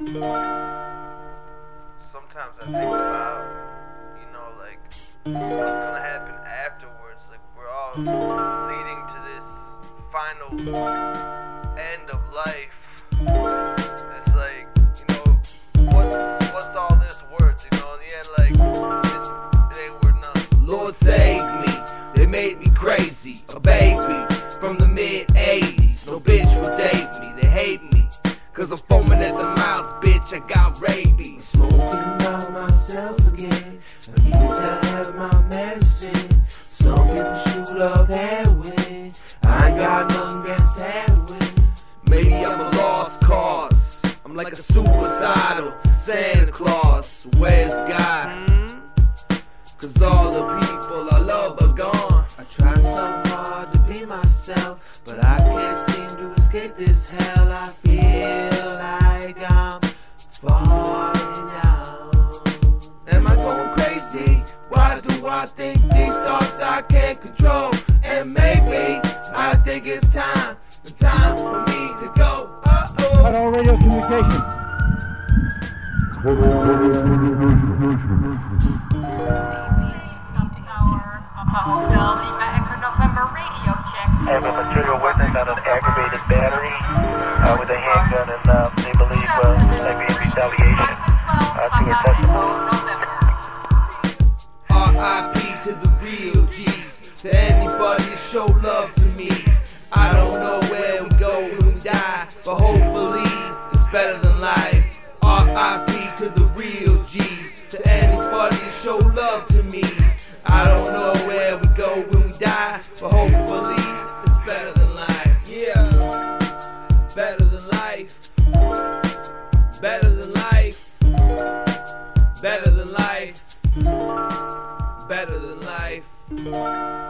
Sometimes I think about, you know, like what's gonna happen afterwards. Like we're all leading to this final end of life. It's like, you know, what's what's all this worth? You know, in the end, like it, it ain't worth nothing. Lord save me, they made me crazy. A baby from the mid 80s. No bitch I'm foaming at the mouth, bitch, I got rabies. Smoking by myself again. I need to have my medicine. Some people shoot up heroin. I ain't got nothing against heroin. Maybe I'm a lost cause. I'm like a suicidal Santa Claus. Where's God? Cause all the people I love are gone. I try so hard to be myself, but I can't seem to escape this hell. I feel like I'm falling down. Am I going crazy? Why do I think these thoughts I can't control? And maybe I think it's time, the time for me to go. Uh-oh. Cut all radio communication. Hotel Lima Echo November radio check. I have a material witness on an aggravated battery uh, with a handgun, and um, they believe uh, might be retaliation uh, to her testimony. R.I.P. to the real G's. To anybody that show love to me. I don't know where we go when we die, but hopefully it's better than life. R.I.P. to the real G's. To anybody that show love to me. I don't know where we go when we die, but hopefully life.